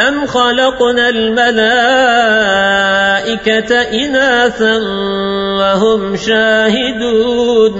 أَمْ خَلَقْنَا الْمَلَائِكَةَ إِنَاثًا وَهُمْ شَاهِدُونَ